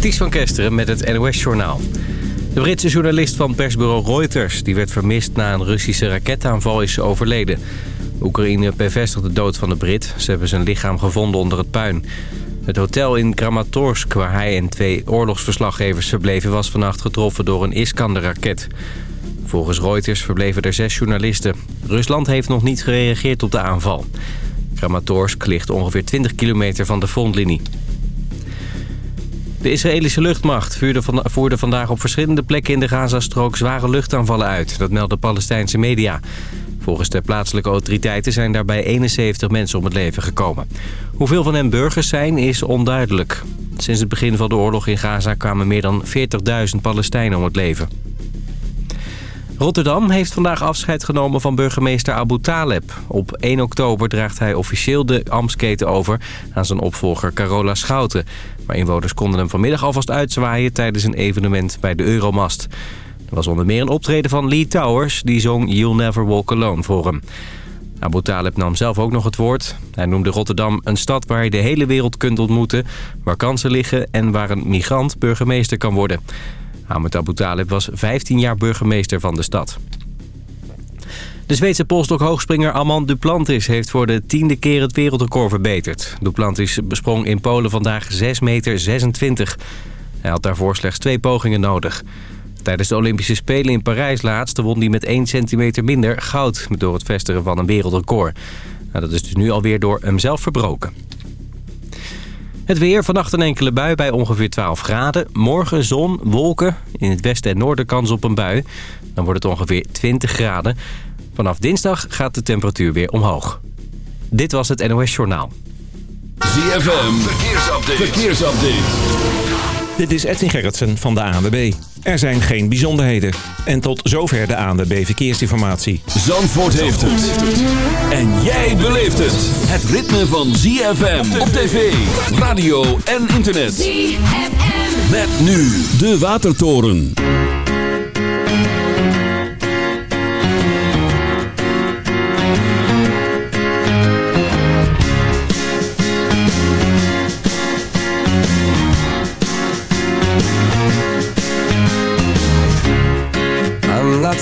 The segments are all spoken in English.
Ties van Kesteren met het NOS-journaal. De Britse journalist van persbureau Reuters... die werd vermist na een Russische raketaanval is overleden. Oekraïne bevestigt de dood van de Brit. Ze hebben zijn lichaam gevonden onder het puin. Het hotel in Kramatorsk, waar hij en twee oorlogsverslaggevers verbleven... was vannacht getroffen door een Iskander-raket. Volgens Reuters verbleven er zes journalisten. Rusland heeft nog niet gereageerd op de aanval. Kramatorsk ligt ongeveer 20 kilometer van de frontlinie. De Israëlische luchtmacht voerde vandaag op verschillende plekken in de Gazastrook zware luchtaanvallen uit. Dat melden Palestijnse media. Volgens de plaatselijke autoriteiten zijn daarbij 71 mensen om het leven gekomen. Hoeveel van hen burgers zijn is onduidelijk. Sinds het begin van de oorlog in Gaza kwamen meer dan 40.000 Palestijnen om het leven. Rotterdam heeft vandaag afscheid genomen van burgemeester Abu Taleb. Op 1 oktober draagt hij officieel de Amsketen over aan zijn opvolger Carola Schouten. Maar inwoners konden hem vanmiddag alvast uitzwaaien tijdens een evenement bij de Euromast. Er was onder meer een optreden van Lee Towers, die zong You'll Never Walk Alone voor hem. Abu Taleb nam zelf ook nog het woord. Hij noemde Rotterdam een stad waar je de hele wereld kunt ontmoeten... waar kansen liggen en waar een migrant burgemeester kan worden. Ahmed Abu Talib was 15 jaar burgemeester van de stad. De Zweedse polstok-hoogspringer Amand Duplantis heeft voor de tiende keer het wereldrecord verbeterd. Duplantis besprong in Polen vandaag 6,26 meter. Hij had daarvoor slechts twee pogingen nodig. Tijdens de Olympische Spelen in Parijs laatst won hij met 1 centimeter minder goud... door het vestigen van een wereldrecord. Nou, dat is dus nu alweer door hemzelf verbroken. Het weer, vannacht een enkele bui bij ongeveer 12 graden. Morgen zon, wolken, in het westen en noorden kans op een bui. Dan wordt het ongeveer 20 graden. Vanaf dinsdag gaat de temperatuur weer omhoog. Dit was het NOS Journaal. ZFM, verkeersupdate. verkeersupdate. Dit is Edwin Gerritsen van de ANWB. Er zijn geen bijzonderheden. En tot zover de ANWB Verkeersinformatie. Zandvoort heeft het. En jij beleeft het. Het ritme van ZFM op tv, radio en internet. ZFM. Met nu de Watertoren.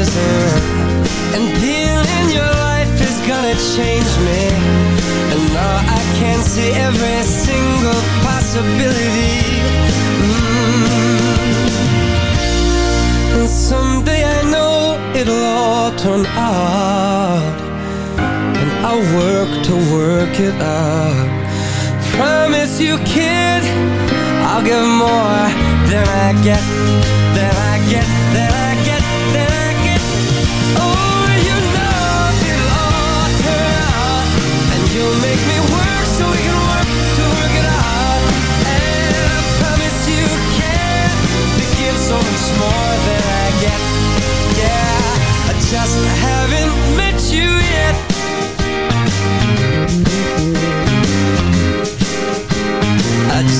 amazing And in your life is gonna change me. And now I can see every single possibility possibility. Mm. And someday I know it'll all turn out. And I'll work to work it out. Promise you kid I'll give more than I get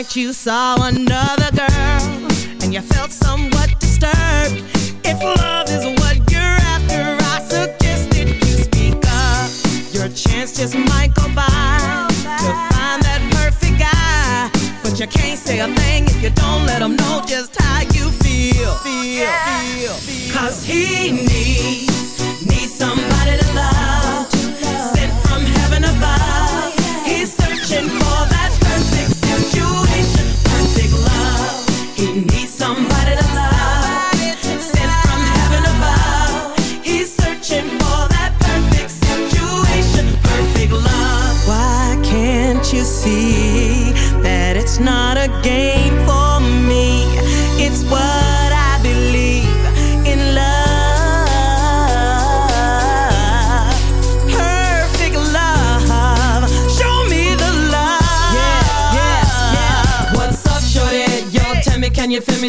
night you saw another girl, and you felt somewhat disturbed. If love is what you're after, I suggested you speak up. Your chance just might go by to find that perfect guy. But you can't say a thing if you don't let him know just how you feel. Feel, feel, feel. Cause he needs, needs somebody to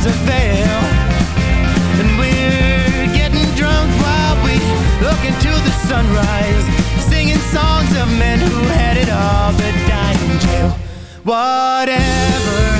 background as a veil. into the sunrise Singing songs of men who had it all but died in jail Whatever,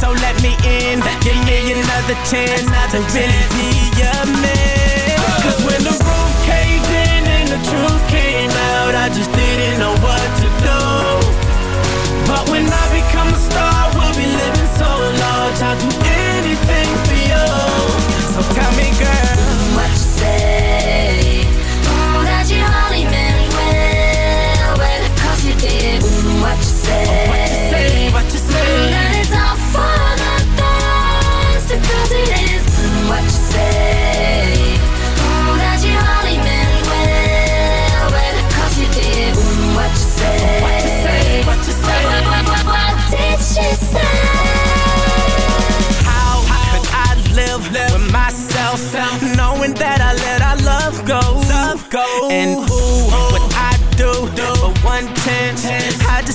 So let me in, give me another chance to really be your man. Cause when the roof caved in and the truth came out, I just didn't know what to do. But when I become a star, we'll be living so large. I'll do anything